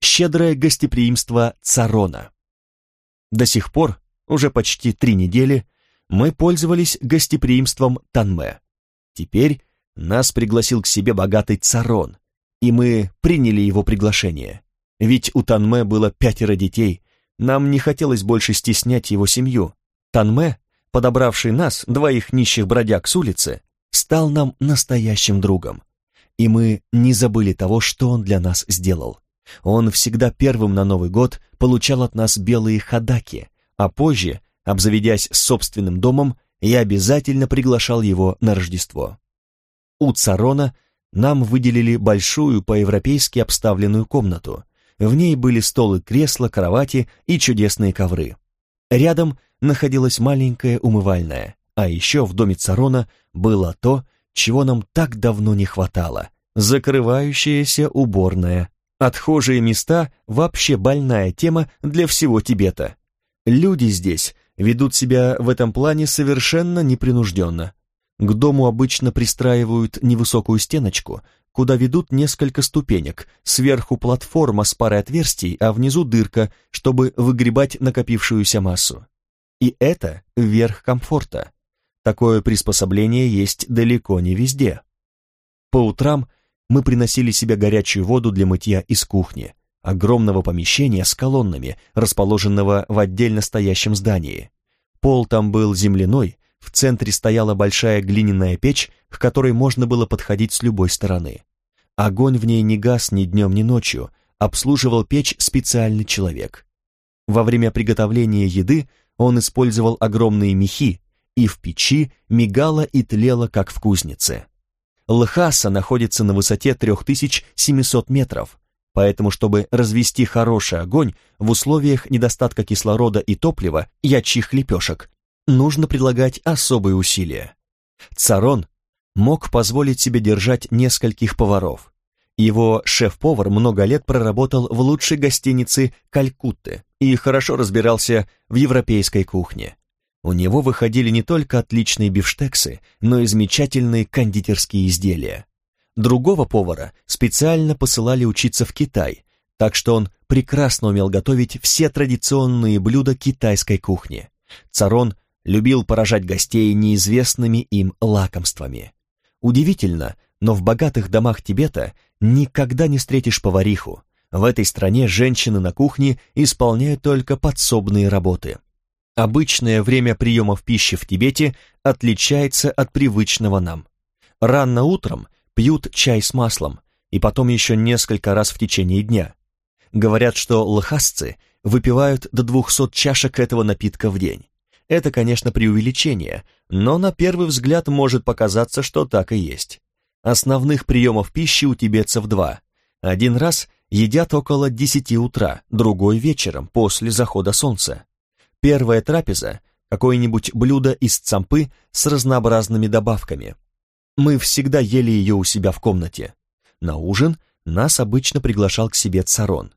Щедрое гостеприимство Царона. До сих пор, уже почти три недели, мы пользовались гостеприимством Танме. Теперь нас пригласил к себе богатый Царон, и мы приняли его приглашение. Ведь у Танме было пятеро детей, нам не хотелось больше стеснять его семью. Танме, подобравший нас, двоих нищих бродяг с улицы, стал нам настоящим другом. И мы не забыли того, что он для нас сделал. Он всегда первым на Новый год получал от нас белые хадаки, а позже, обзаведясь собственным домом, я обязательно приглашал его на Рождество. У Царона нам выделили большую по-европейски обставленную комнату. В ней были столы, кресла, кровати и чудесные ковры. Рядом находилась маленькая умывальная, а еще в доме Царона было то, чего нам так давно не хватало — закрывающаяся уборная. Отхожие места — вообще больная тема для всего Тибета. Люди здесь ведут себя в этом плане совершенно непринужденно. К дому обычно пристраивают невысокую стеночку, куда ведут несколько ступенек, сверху платформа с парой отверстий, а внизу дырка, чтобы выгребать накопившуюся массу. И это верх комфорта. Такое приспособление есть далеко не везде. По утрам мы приносили себе горячую воду для мытья из кухни, огромного помещения с колоннами, расположенного в отдельно стоящем здании. Пол там был земляной, в центре стояла большая глиняная печь, к которой можно было подходить с любой стороны. Огонь в ней не гас ни днем, ни ночью, обслуживал печь специальный человек. Во время приготовления еды он использовал огромные мехи, и в печи мигало и тлело, как в кузнице. Лхаса находится на высоте 3700 метров, поэтому, чтобы развести хороший огонь в условиях недостатка кислорода и топлива, ячьих лепешек, нужно прилагать особые усилия. Царон мог позволить себе держать нескольких поваров. Его шеф-повар много лет проработал в лучшей гостинице Калькутты и хорошо разбирался в европейской кухне. У него выходили не только отличные бифштексы, но и замечательные кондитерские изделия. Другого повара специально посылали учиться в Китай, так что он прекрасно умел готовить все традиционные блюда китайской кухни. Царон любил поражать гостей неизвестными им лакомствами. Удивительно, но в богатых домах Тибета никогда не встретишь повариху. В этой стране женщины на кухне исполняют только подсобные работы. Обычное время приемов пищи в Тибете отличается от привычного нам. Рано утром пьют чай с маслом, и потом еще несколько раз в течение дня. Говорят, что лхасцы выпивают до 200 чашек этого напитка в день. Это, конечно, преувеличение, но на первый взгляд может показаться, что так и есть. Основных приемов пищи у тибетцев два. Один раз едят около 10 утра, другой вечером, после захода солнца. Первая трапеза – какое-нибудь блюдо из цампы с разнообразными добавками. Мы всегда ели ее у себя в комнате. На ужин нас обычно приглашал к себе царон.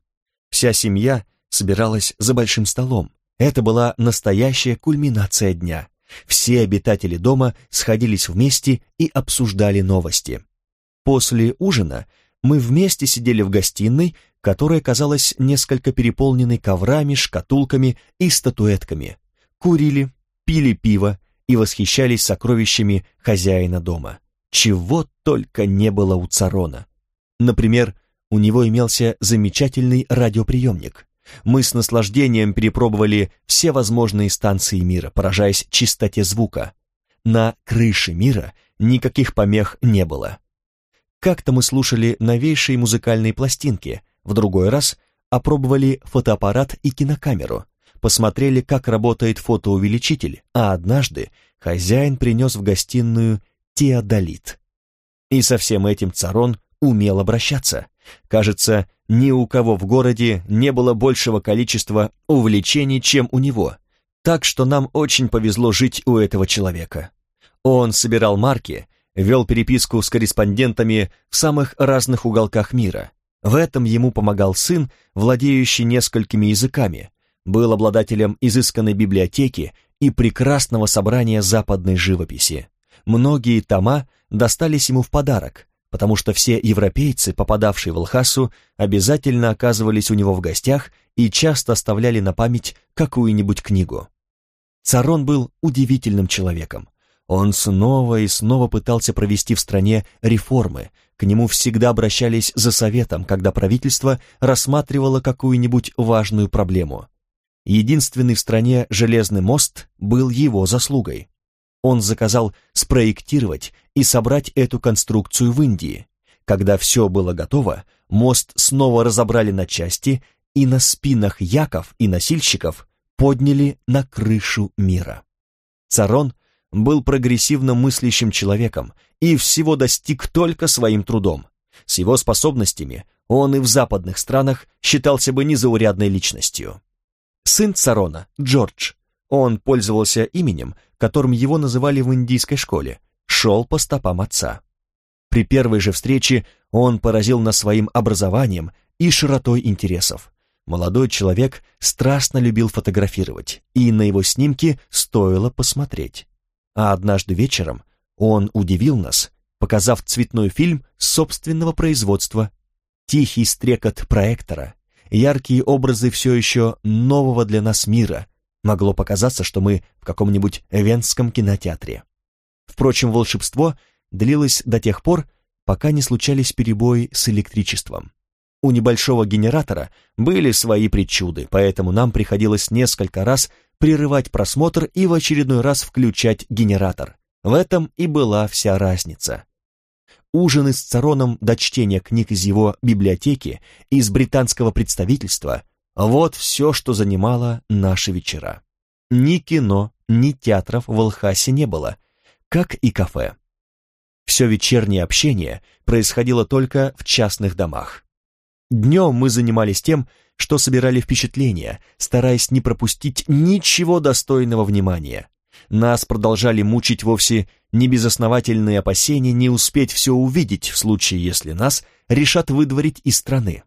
Вся семья собиралась за большим столом. Это была настоящая кульминация дня. Все обитатели дома сходились вместе и обсуждали новости. После ужина мы вместе сидели в гостиной, которая казалась несколько переполненной коврами, шкатулками и статуэтками. Курили, пили пиво и восхищались сокровищами хозяина дома. Чего только не было у Царона. Например, у него имелся замечательный радиоприемник. Мы с наслаждением перепробовали все возможные станции мира, поражаясь чистоте звука. На крыше мира никаких помех не было. Как-то мы слушали новейшие музыкальные пластинки, в другой раз опробовали фотоаппарат и кинокамеру, посмотрели, как работает фотоувеличитель, а однажды хозяин принес в гостиную теодолит. И со всем этим Царон умел обращаться. Кажется, ни у кого в городе не было большего количества увлечений, чем у него, так что нам очень повезло жить у этого человека. Он собирал марки, вел переписку с корреспондентами в самых разных уголках мира. В этом ему помогал сын, владеющий несколькими языками, был обладателем изысканной библиотеки и прекрасного собрания западной живописи. Многие тома достались ему в подарок, потому что все европейцы, попадавшие в Лхасу, обязательно оказывались у него в гостях и часто оставляли на память какую-нибудь книгу. Царон был удивительным человеком. Он снова и снова пытался провести в стране реформы, к нему всегда обращались за советом, когда правительство рассматривало какую-нибудь важную проблему. Единственный в стране железный мост был его заслугой. Он заказал спроектировать и собрать эту конструкцию в Индии. Когда все было готово, мост снова разобрали на части и на спинах яков и носильщиков подняли на крышу мира. Царон был прогрессивно мыслящим человеком и всего достиг только своим трудом. С его способностями он и в западных странах считался бы незаурядной личностью. Сын Царона, Джордж, он пользовался именем, которым его называли в индийской школе, шел по стопам отца. При первой же встрече он поразил нас своим образованием и широтой интересов. Молодой человек страстно любил фотографировать, и на его снимки стоило посмотреть. А однажды вечером он удивил нас, показав цветной фильм собственного производства. Тихий стрекот проектора, яркие образы все еще нового для нас мира, Могло показаться, что мы в каком-нибудь венском кинотеатре. Впрочем, волшебство длилось до тех пор, пока не случались перебои с электричеством. У небольшого генератора были свои причуды, поэтому нам приходилось несколько раз прерывать просмотр и в очередной раз включать генератор. В этом и была вся разница. Ужины с Цароном до чтения книг из его библиотеки и из британского представительства вот все, что занимало наши вечера. Ни кино, ни театров в Алхасе не было, как и кафе. Все вечернее общение происходило только в частных домах. Днем мы занимались тем, что собирали впечатления, стараясь не пропустить ничего достойного внимания. Нас продолжали мучить вовсе небезосновательные опасения не успеть все увидеть в случае, если нас решат выдворить из страны.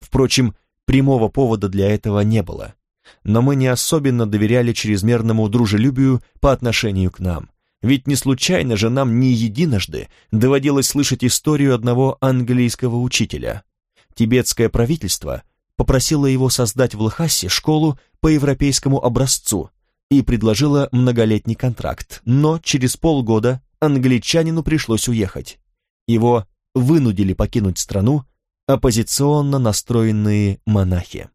Впрочем, Прямого повода для этого не было. Но мы не особенно доверяли чрезмерному дружелюбию по отношению к нам. Ведь не случайно же нам не единожды доводилось слышать историю одного английского учителя. Тибетское правительство попросило его создать в Лхасе школу по европейскому образцу и предложило многолетний контракт, но через полгода англичанину пришлось уехать. Его вынудили покинуть страну оппозиционно настроенные монахи.